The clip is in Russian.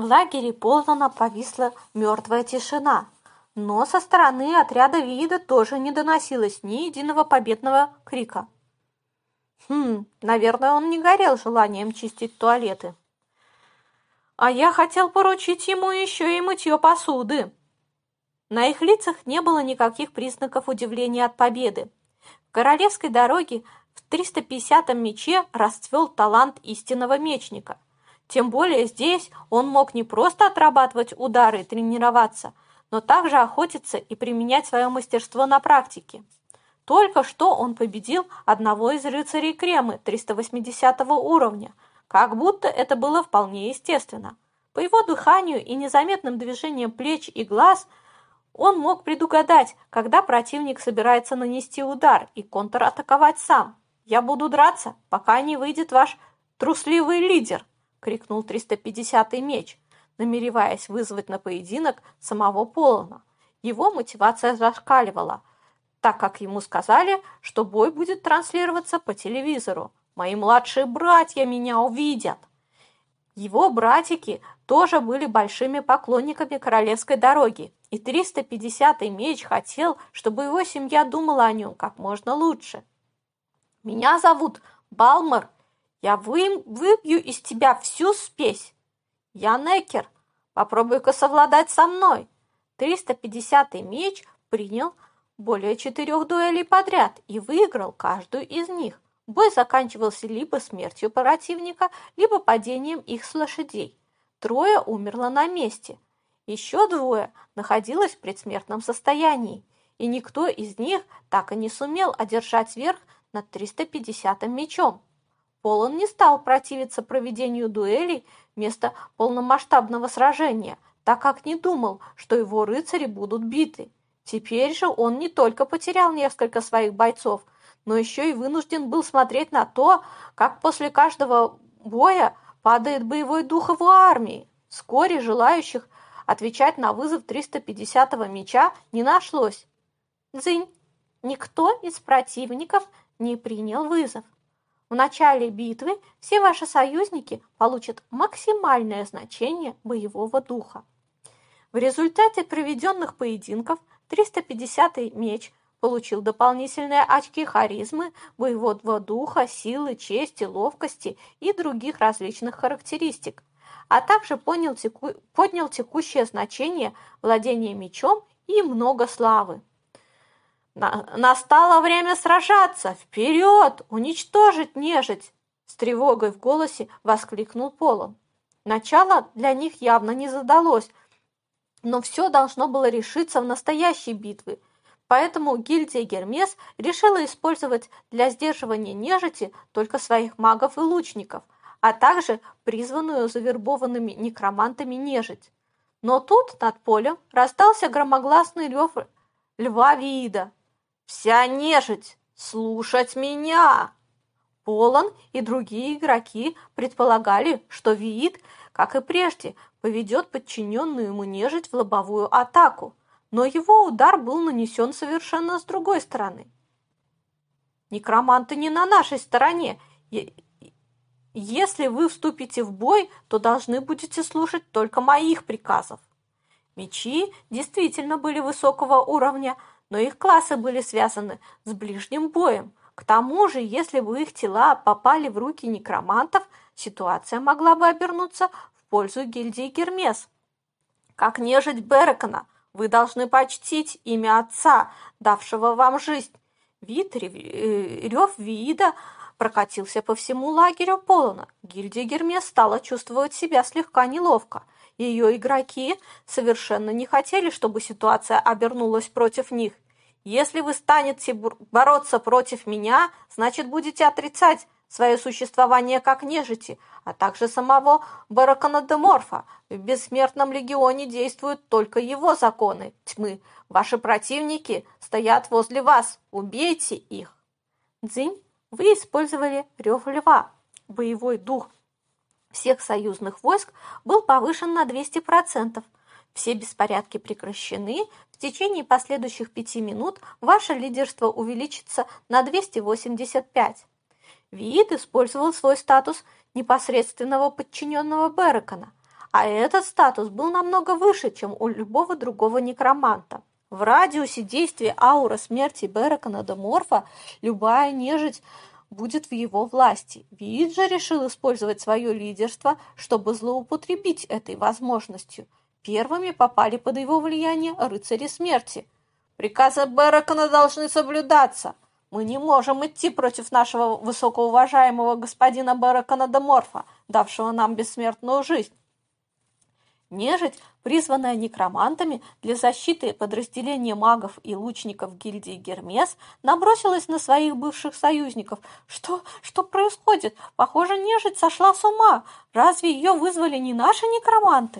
В лагере Ползана повисла мертвая тишина, но со стороны отряда вида тоже не доносилось ни единого победного крика. Хм, наверное, он не горел желанием чистить туалеты. А я хотел поручить ему еще и мытье посуды. На их лицах не было никаких признаков удивления от победы. В королевской дороге в 350-м мече расцвел талант истинного мечника – тем более здесь он мог не просто отрабатывать удары и тренироваться, но также охотиться и применять свое мастерство на практике. Только что он победил одного из рыцарей Кремы 380 уровня, как будто это было вполне естественно. По его дыханию и незаметным движениям плеч и глаз он мог предугадать, когда противник собирается нанести удар и контратаковать сам. «Я буду драться, пока не выйдет ваш трусливый лидер», — крикнул 350-й меч, намереваясь вызвать на поединок самого Полона. Его мотивация зашкаливала, так как ему сказали, что бой будет транслироваться по телевизору. «Мои младшие братья меня увидят!» Его братики тоже были большими поклонниками королевской дороги, и 350-й меч хотел, чтобы его семья думала о нем как можно лучше. «Меня зовут Балмар я вы, выбью из тебя всю спесь. Я Некер. Попробуй-ка совладать со мной. 350-й меч принял более четырех дуэлей подряд и выиграл каждую из них. Бой заканчивался либо смертью противника, либо падением их с лошадей. Трое умерло на месте. Еще двое находилось в предсмертном состоянии, и никто из них так и не сумел одержать верх над 350-м мечом. Полон не стал противиться проведению дуэлей вместо полномасштабного сражения, так как не думал, что его рыцари будут биты. Теперь же он не только потерял несколько своих бойцов, но еще и вынужден был смотреть на то, как после каждого боя падает боевой дух его армии. Вскоре желающих отвечать на вызов 350-го меча не нашлось. Дзынь, никто из противников не принял вызов. В начале битвы все ваши союзники получат максимальное значение боевого духа. В результате проведенных поединков 350-й меч получил дополнительные очки харизмы, боевого духа, силы, чести, ловкости и других различных характеристик, а также понял теку... поднял текущее значение владения мечом и много славы. На настало время сражаться! Вперед! Уничтожить нежить!» С тревогой в голосе воскликнул Полон. Начало для них явно не задалось, но все должно было решиться в настоящей битве, поэтому гильдия Гермес решила использовать для сдерживания нежити только своих магов и лучников, а также призванную завербованными некромантами нежить. Но тут над полем раздался громогласный рев льва Виида, Вся нежить! Слушать меня!» Полон и другие игроки предполагали, что Виит, как и прежде, поведет подчиненную ему нежить в лобовую атаку, но его удар был нанесен совершенно с другой стороны. «Некроманты не на нашей стороне. Если вы вступите в бой, то должны будете слушать только моих приказов». Мечи действительно были высокого уровня, но их классы были связаны с ближним боем. К тому же, если бы их тела попали в руки некромантов, ситуация могла бы обернуться в пользу гильдии Гермес. Как нежить Берекона, вы должны почтить имя отца, давшего вам жизнь. Вид э, рев Виида прокатился по всему лагерю Полона. Гильдия Гермес стала чувствовать себя слегка неловко – ее игроки совершенно не хотели, чтобы ситуация обернулась против них. Если вы станете бороться против меня, значит, будете отрицать свое существование как нежити, а также самого Бараканадеморфа. В Бессмертном Легионе действуют только его законы тьмы. Ваши противники стоят возле вас. Убейте их. Дзинь, вы использовали рев льва, боевой дух всех союзных войск был повышен на 200%. Все беспорядки прекращены. В течение последующих пяти минут ваше лидерство увеличится на 285. Виит использовал свой статус непосредственного подчиненного Берекона, а этот статус был намного выше, чем у любого другого некроманта. В радиусе действия ауры смерти Беракона де Морфа любая нежить будет в его власти. Вид же решил использовать свое лидерство, чтобы злоупотребить этой возможностью. Первыми попали под его влияние рыцари смерти. Приказы Беракона должны соблюдаться. Мы не можем идти против нашего высокоуважаемого господина Беракона де Морфа, давшего нам бессмертную жизнь. Нежить, призванная некромантами для защиты подразделения магов и лучников гильдии Гермес, набросилась на своих бывших союзников. Что, что происходит? Похоже, нежить сошла с ума. Разве ее вызвали не наши некроманты?